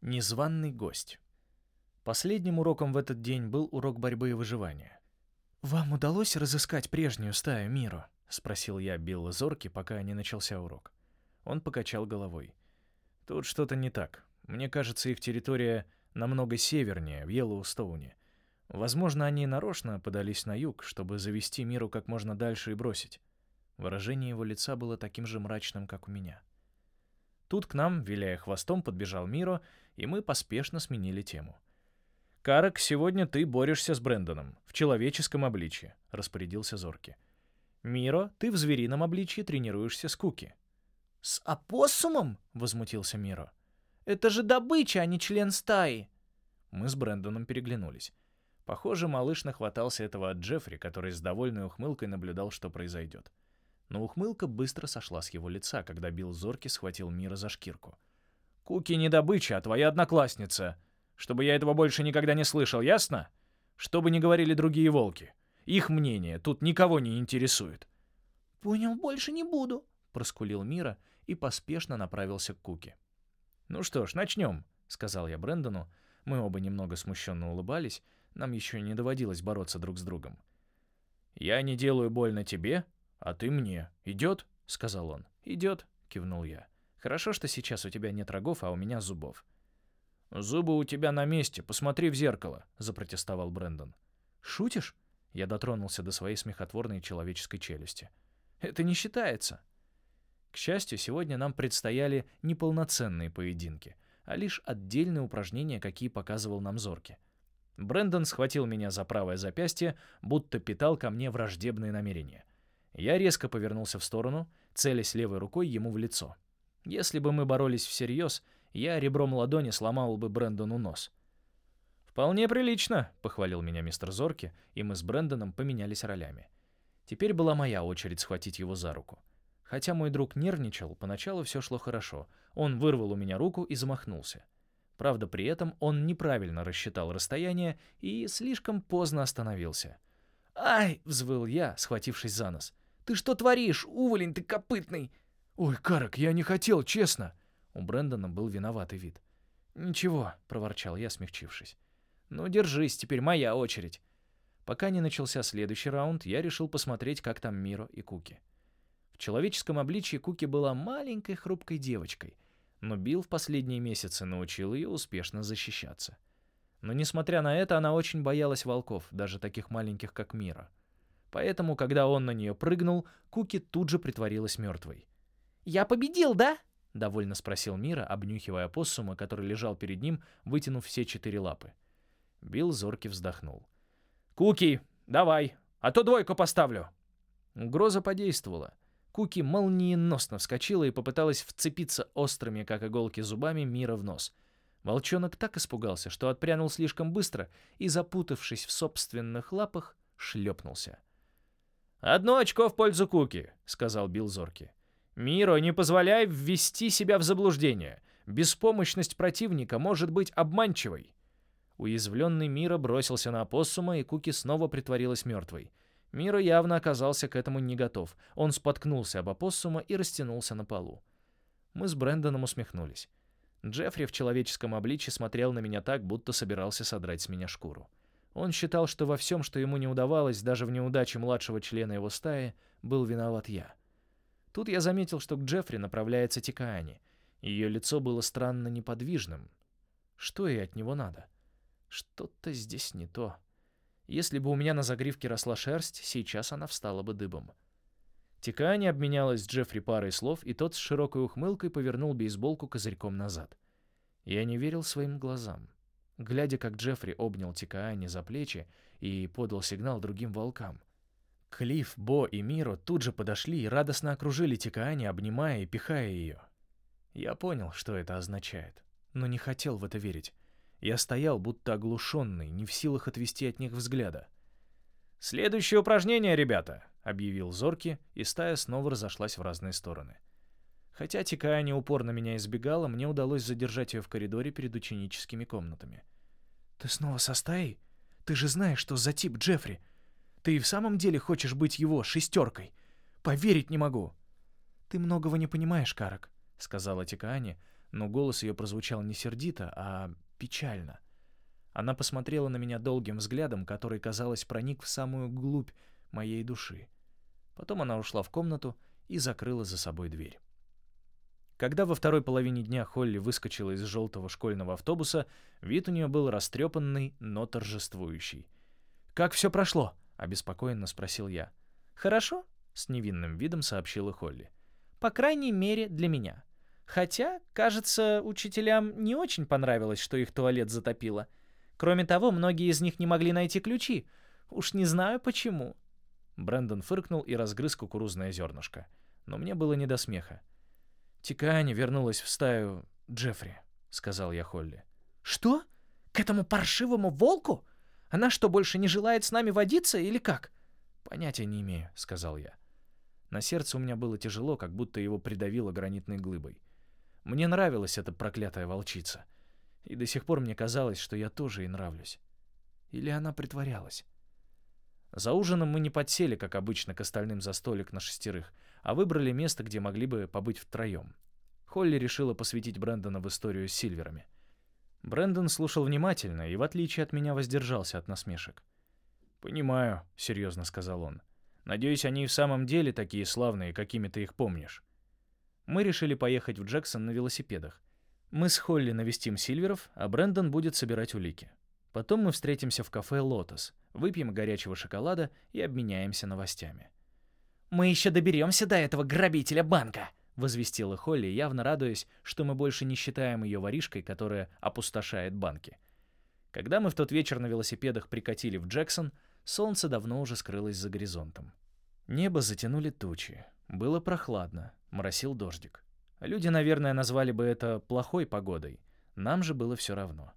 Незваный гость. Последним уроком в этот день был урок борьбы и выживания. «Вам удалось разыскать прежнюю стаю Миру?» — спросил я Билла Зорки, пока не начался урок. Он покачал головой. «Тут что-то не так. Мне кажется, их территория намного севернее, в Йеллоустоуне. Возможно, они нарочно подались на юг, чтобы завести Миру как можно дальше и бросить». Выражение его лица было таким же мрачным, как у меня. Тут к нам, виляя хвостом, подбежал Миро, и мы поспешно сменили тему. «Карак, сегодня ты борешься с Брэндоном в человеческом обличье», — распорядился Зорки. «Миро, ты в зверином обличье тренируешься с Куки». «С опоссумом?» — возмутился Миро. «Это же добыча, а не член стаи!» Мы с Брэндоном переглянулись. Похоже, малыш нахватался этого от Джеффри, который с довольной ухмылкой наблюдал, что произойдет. Но ухмылка быстро сошла с его лица, когда Билл Зорки схватил Мира за шкирку. «Куки не добыча, а твоя одноклассница. Чтобы я этого больше никогда не слышал, ясно? Что бы ни говорили другие волки. Их мнение тут никого не интересует». «Понял, больше не буду», — проскулил Мира и поспешно направился к Куки. «Ну что ж, начнем», — сказал я Брэндону. Мы оба немного смущенно улыбались, нам еще не доводилось бороться друг с другом. «Я не делаю больно тебе, «А ты мне. Идет?» — сказал он. «Идет», — кивнул я. «Хорошо, что сейчас у тебя нет рогов, а у меня зубов». «Зубы у тебя на месте, посмотри в зеркало», — запротестовал Брэндон. «Шутишь?» — я дотронулся до своей смехотворной человеческой челюсти. «Это не считается». К счастью, сегодня нам предстояли не полноценные поединки, а лишь отдельные упражнения, какие показывал нам Зорки. Брэндон схватил меня за правое запястье, будто питал ко мне враждебные намерения. Я резко повернулся в сторону, целясь левой рукой ему в лицо. Если бы мы боролись всерьез, я ребром ладони сломал бы Брэндону нос. «Вполне прилично», — похвалил меня мистер Зорки, и мы с Брэндоном поменялись ролями. Теперь была моя очередь схватить его за руку. Хотя мой друг нервничал, поначалу все шло хорошо. Он вырвал у меня руку и замахнулся. Правда, при этом он неправильно рассчитал расстояние и слишком поздно остановился. «Ай!» — взвыл я, схватившись за нос. Ты что творишь, уволень ты копытный?» «Ой, Карак, я не хотел, честно!» У Брэндона был виноватый вид. «Ничего», — проворчал я, смягчившись. «Ну, держись, теперь моя очередь». Пока не начался следующий раунд, я решил посмотреть, как там Миро и Куки. В человеческом обличии Куки была маленькой хрупкой девочкой, но Билл в последние месяцы научил ее успешно защищаться. Но, несмотря на это, она очень боялась волков, даже таких маленьких, как Миро. Поэтому, когда он на нее прыгнул, Куки тут же притворилась мертвой. «Я победил, да?» — довольно спросил Мира, обнюхивая поссума, который лежал перед ним, вытянув все четыре лапы. Билл зорки вздохнул. «Куки, давай, а то двойку поставлю!» Угроза подействовала. Куки молниеносно вскочила и попыталась вцепиться острыми, как иголки, зубами Мира в нос. Волчонок так испугался, что отпрянул слишком быстро и, запутавшись в собственных лапах, шлепнулся. «Одно очко в пользу Куки», — сказал Билл Зорки. «Миро, не позволяй ввести себя в заблуждение. Беспомощность противника может быть обманчивой». Уязвленный Миро бросился на опоссума, и Куки снова притворилась мертвой. Миро явно оказался к этому не готов. Он споткнулся об опоссума и растянулся на полу. Мы с Брэндоном усмехнулись. Джеффри в человеческом обличье смотрел на меня так, будто собирался содрать с меня шкуру. Он считал, что во всем, что ему не удавалось, даже в неудаче младшего члена его стаи, был виноват я. Тут я заметил, что к Джеффри направляется Тикаани. Ее лицо было странно неподвижным. Что ей от него надо? Что-то здесь не то. Если бы у меня на загривке росла шерсть, сейчас она встала бы дыбом. Тикаани обменялась с Джеффри парой слов, и тот с широкой ухмылкой повернул бейсболку козырьком назад. Я не верил своим глазам глядя, как Джеффри обнял Тикаани за плечи и подал сигнал другим волкам. Клифф, Бо и Миро тут же подошли и радостно окружили Тикаани, обнимая и пихая ее. Я понял, что это означает, но не хотел в это верить. Я стоял, будто оглушенный, не в силах отвести от них взгляда. «Следующее упражнение, ребята!» — объявил Зорки, и стая снова разошлась в разные стороны. Хотя Тикаани упорно меня избегала, мне удалось задержать ее в коридоре перед ученическими комнатами. «Ты снова со стаей? Ты же знаешь, что за тип Джеффри. Ты и в самом деле хочешь быть его шестеркой? Поверить не могу!» «Ты многого не понимаешь, Карак», — сказала Тикаани, но голос ее прозвучал не сердито, а печально. Она посмотрела на меня долгим взглядом, который, казалось, проник в самую глубь моей души. Потом она ушла в комнату и закрыла за собой дверь. Когда во второй половине дня Холли выскочила из желтого школьного автобуса, вид у нее был растрепанный, но торжествующий. «Как все прошло?» — обеспокоенно спросил я. «Хорошо», — с невинным видом сообщила Холли. «По крайней мере, для меня. Хотя, кажется, учителям не очень понравилось, что их туалет затопило. Кроме того, многие из них не могли найти ключи. Уж не знаю почему». Брэндон фыркнул и разгрыз кукурузное зернышко. Но мне было не до смеха. Тикаани вернулась в стаю Джеффри», — сказал я Холли. «Что? К этому паршивому волку? Она что, больше не желает с нами водиться или как?» «Понятия не имею», — сказал я. На сердце у меня было тяжело, как будто его придавило гранитной глыбой. Мне нравилась эта проклятая волчица. И до сих пор мне казалось, что я тоже ей нравлюсь. Или она притворялась. За ужином мы не подсели, как обычно, к остальным за столик на шестерых, а выбрали место, где могли бы побыть втроем. Холли решила посвятить Брэндона в историю с Сильверами. Брэндон слушал внимательно и, в отличие от меня, воздержался от насмешек. «Понимаю», — серьезно сказал он. «Надеюсь, они и в самом деле такие славные, какими ты их помнишь». Мы решили поехать в Джексон на велосипедах. Мы с Холли навестим Сильверов, а Брэндон будет собирать улики. Потом мы встретимся в кафе «Лотос», выпьем горячего шоколада и обменяемся новостями. «Мы еще доберемся до этого грабителя банка!» — возвестила Холли, явно радуясь, что мы больше не считаем ее воришкой, которая опустошает банки. Когда мы в тот вечер на велосипедах прикатили в Джексон, солнце давно уже скрылось за горизонтом. Небо затянули тучи. Было прохладно, моросил дождик. Люди, наверное, назвали бы это плохой погодой. Нам же было все равно.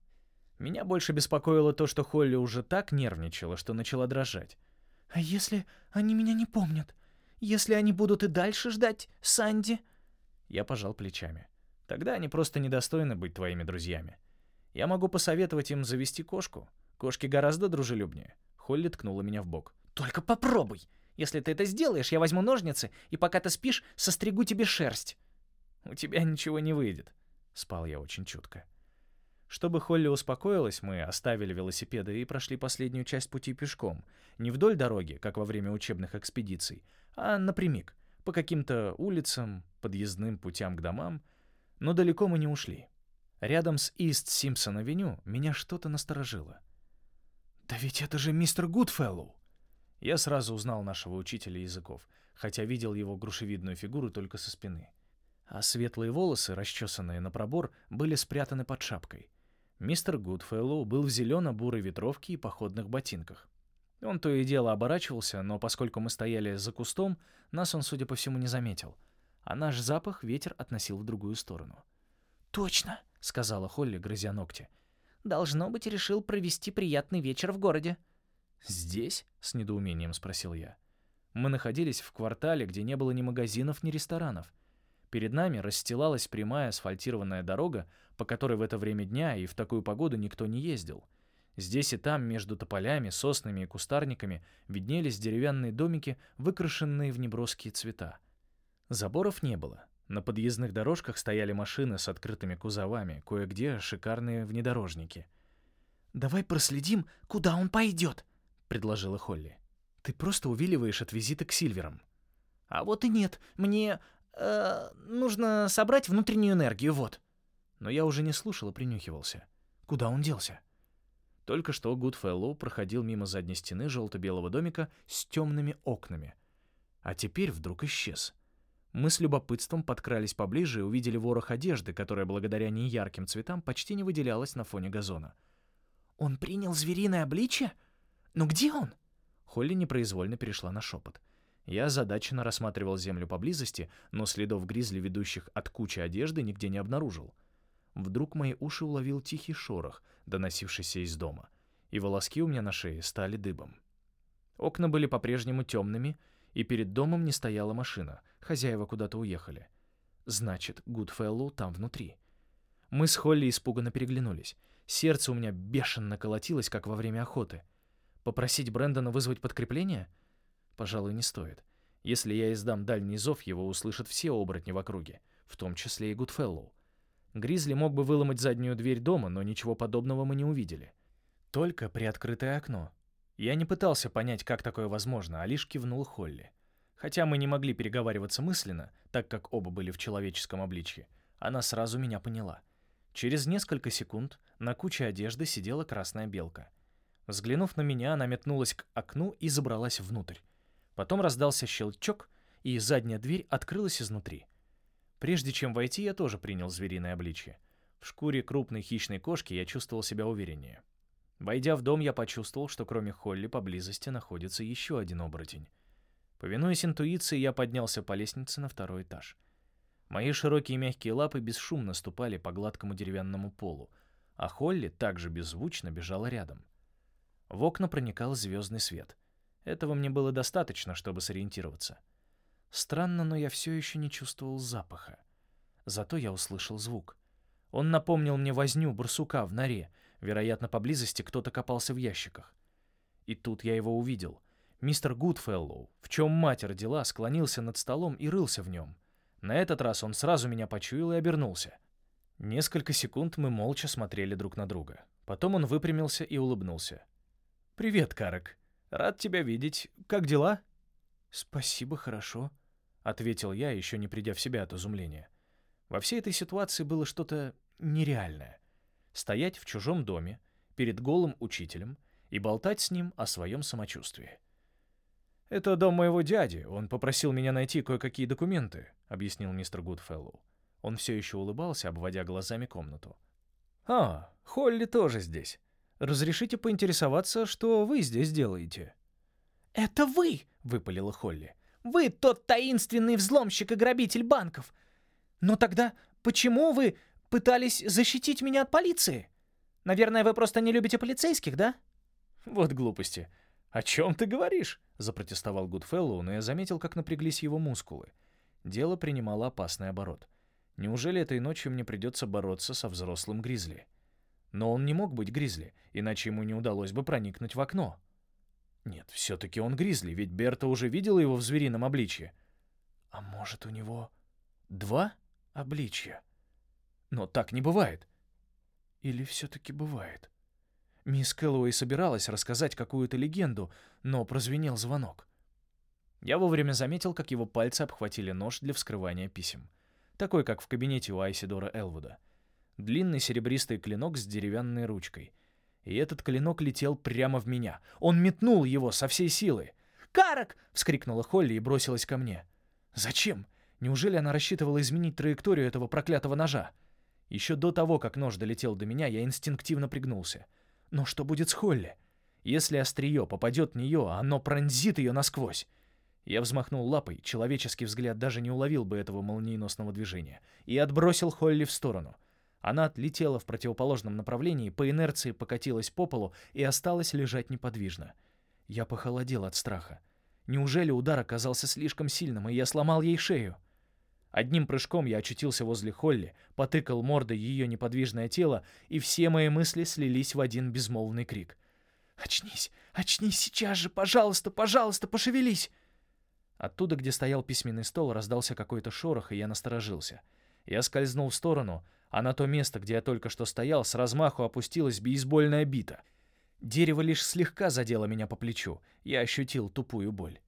Меня больше беспокоило то, что Холли уже так нервничала, что начала дрожать. «А если они меня не помнят? Если они будут и дальше ждать Санди?» Я пожал плечами. «Тогда они просто недостойны быть твоими друзьями. Я могу посоветовать им завести кошку. Кошки гораздо дружелюбнее». Холли ткнула меня в бок. «Только попробуй! Если ты это сделаешь, я возьму ножницы, и пока ты спишь, состригу тебе шерсть». «У тебя ничего не выйдет». Спал я очень чутко. Чтобы Холли успокоилась, мы оставили велосипеды и прошли последнюю часть пути пешком. Не вдоль дороги, как во время учебных экспедиций, а напрямик, по каким-то улицам, подъездным путям к домам. Но далеко мы не ушли. Рядом с Ист Симпсон-авеню меня что-то насторожило. «Да ведь это же мистер Гудфеллоу!» Я сразу узнал нашего учителя языков, хотя видел его грушевидную фигуру только со спины. А светлые волосы, расчесанные на пробор, были спрятаны под шапкой — Мистер Гудфеллоу был в зелено-бурой ветровке и походных ботинках. Он то и дело оборачивался, но поскольку мы стояли за кустом, нас он, судя по всему, не заметил. А наш запах ветер относил в другую сторону. «Точно», — сказала Холли, грызя ногти. «Должно быть, решил провести приятный вечер в городе». «Здесь?» — с недоумением спросил я. Мы находились в квартале, где не было ни магазинов, ни ресторанов. Перед нами расстилалась прямая асфальтированная дорога, по которой в это время дня и в такую погоду никто не ездил. Здесь и там, между тополями, соснами и кустарниками, виднелись деревянные домики, выкрашенные в неброские цвета. Заборов не было. На подъездных дорожках стояли машины с открытыми кузовами, кое-где шикарные внедорожники. «Давай проследим, куда он пойдет», — предложила Холли. «Ты просто увиливаешь от визита к Сильверам». «А вот и нет. Мне э, нужно собрать внутреннюю энергию, вот». Но я уже не слушал и принюхивался. Куда он делся? Только что Гудфеллоу проходил мимо задней стены желто-белого домика с темными окнами. А теперь вдруг исчез. Мы с любопытством подкрались поближе и увидели ворох одежды, которая благодаря неярким цветам почти не выделялась на фоне газона. «Он принял звериное обличье? Ну где он?» Холли непроизвольно перешла на шепот. Я озадаченно рассматривал землю поблизости, но следов гризли, ведущих от кучи одежды, нигде не обнаружил. Вдруг мои уши уловили тихий шорох, доносившийся из дома, и волоски у меня на шее стали дыбом. Окна были по-прежнему темными, и перед домом не стояла машина, хозяева куда-то уехали. Значит, Гудфеллоу там внутри. Мы с Холли испуганно переглянулись. Сердце у меня бешено колотилось, как во время охоты. Попросить Брэндона вызвать подкрепление — Пожалуй, не стоит. Если я издам дальний зов, его услышат все оборотни в округе, в том числе и Гудфеллоу. Гризли мог бы выломать заднюю дверь дома, но ничего подобного мы не увидели. Только приоткрытое окно. Я не пытался понять, как такое возможно, а лишь кивнул Холли. Хотя мы не могли переговариваться мысленно, так как оба были в человеческом обличье, она сразу меня поняла. Через несколько секунд на куче одежды сидела красная белка. Взглянув на меня, она метнулась к окну и забралась внутрь. Потом раздался щелчок, и задняя дверь открылась изнутри. Прежде чем войти, я тоже принял звериное обличье. В шкуре крупной хищной кошки я чувствовал себя увереннее. Войдя в дом, я почувствовал, что кроме Холли поблизости находится еще один оборотень. Повинуясь интуиции, я поднялся по лестнице на второй этаж. Мои широкие мягкие лапы бесшумно ступали по гладкому деревянному полу, а Холли так же беззвучно бежала рядом. В окна проникал звездный свет. Этого мне было достаточно, чтобы сориентироваться. Странно, но я все еще не чувствовал запаха. Зато я услышал звук. Он напомнил мне возню барсука в норе, Вероятно, поблизости кто-то копался в ящиках. И тут я его увидел. Мистер Гудфеллоу, в чем мать родила, склонился над столом и рылся в нем. На этот раз он сразу меня почуял и обернулся. Несколько секунд мы молча смотрели друг на друга. Потом он выпрямился и улыбнулся. «Привет, Карек. Рад тебя видеть. Как дела?» «Спасибо, хорошо», — ответил я, еще не придя в себя от изумления. Во всей этой ситуации было что-то нереальное стоять в чужом доме перед голым учителем и болтать с ним о своем самочувствии. «Это дом моего дяди. Он попросил меня найти кое-какие документы», — объяснил мистер Гудфеллоу. Он все еще улыбался, обводя глазами комнату. «А, Холли тоже здесь. Разрешите поинтересоваться, что вы здесь делаете?» «Это вы!» — выпалила Холли. «Вы тот таинственный взломщик и грабитель банков. Но тогда почему вы пытались защитить меня от полиции. Наверное, вы просто не любите полицейских, да?» «Вот глупости. О чем ты говоришь?» — запротестовал Гудфеллоу, но я заметил, как напряглись его мускулы. Дело принимало опасный оборот. Неужели этой ночью мне придется бороться со взрослым Гризли? Но он не мог быть Гризли, иначе ему не удалось бы проникнуть в окно. Нет, все-таки он Гризли, ведь Берта уже видела его в зверином обличье. А может, у него два обличья? Но так не бывает. Или все-таки бывает? Мисс Кэллоуэй собиралась рассказать какую-то легенду, но прозвенел звонок. Я вовремя заметил, как его пальцы обхватили нож для вскрывания писем. Такой, как в кабинете у Айсидора Элвуда. Длинный серебристый клинок с деревянной ручкой. И этот клинок летел прямо в меня. Он метнул его со всей силы. «Карак!» — вскрикнула Холли и бросилась ко мне. «Зачем? Неужели она рассчитывала изменить траекторию этого проклятого ножа?» Еще до того, как нож долетел до меня, я инстинктивно пригнулся. Но что будет с Холли? Если острие попадет в нее, оно пронзит ее насквозь. Я взмахнул лапой, человеческий взгляд даже не уловил бы этого молниеносного движения, и отбросил Холли в сторону. Она отлетела в противоположном направлении, по инерции покатилась по полу и осталась лежать неподвижно. Я похолодел от страха. Неужели удар оказался слишком сильным, и я сломал ей шею? Одним прыжком я очутился возле Холли, потыкал мордой ее неподвижное тело, и все мои мысли слились в один безмолвный крик. «Очнись! Очнись сейчас же! Пожалуйста, пожалуйста, пошевелись!» Оттуда, где стоял письменный стол, раздался какой-то шорох, и я насторожился. Я скользнул в сторону, а на то место, где я только что стоял, с размаху опустилась бейсбольная бита. Дерево лишь слегка задело меня по плечу. Я ощутил тупую боль.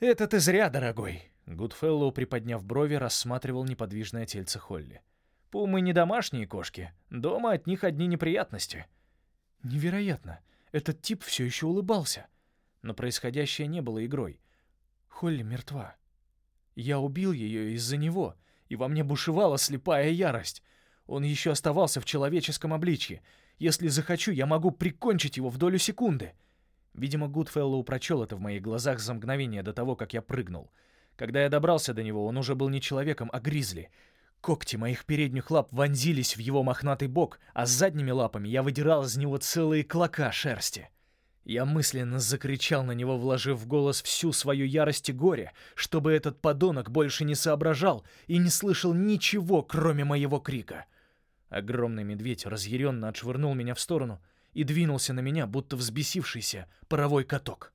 «Это ты зря, дорогой!» Гудфеллоу, приподняв брови, рассматривал неподвижное тельце Холли. «Пумы не домашние кошки. Дома от них одни неприятности». «Невероятно. Этот тип все еще улыбался. Но происходящее не было игрой. Холли мертва. Я убил ее из-за него, и во мне бушевала слепая ярость. Он еще оставался в человеческом обличье. Если захочу, я могу прикончить его в долю секунды». Видимо, Гудфеллоу прочел это в моих глазах за мгновение до того, как я прыгнул — когда я добрался до него, он уже был не человеком, а гризли. Когти моих передних лап вонзились в его мохнатый бок, а с задними лапами я выдирал из него целые клока шерсти. Я мысленно закричал на него, вложив в голос всю свою ярость и горе, чтобы этот подонок больше не соображал и не слышал ничего, кроме моего крика. Огромный медведь разъяренно отшвырнул меня в сторону и двинулся на меня, будто взбесившийся паровой каток.